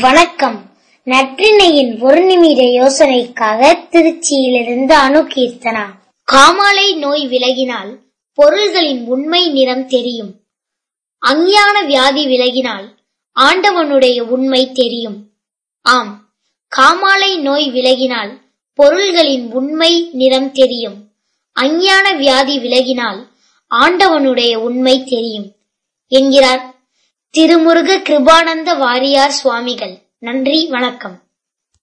வணக்கம். நற்றினையின் ஒரு நிமிட யோசனைக்காக திருச்சியிலிருந்து அணு கீர்த்தனா காமாலை நோய் விலகினால் பொருள்களின் உண்மை நிறம் தெரியும். அஞ்ஞான வியாதி விலகினால் ஆண்டவனுடைய உண்மை தெரியும். ஆம் காமாலை நோய் விலகினால் பொருள்களின் உண்மை நிறம் தெரியும். அஞ்ஞான வியாதி விலகினால் ஆண்டவனுடைய உண்மை தெரியும். என்கிறார் திருமுருக கிருபானந்த வாரியார் சுவாமிகள். நன்றி வணக்கம்.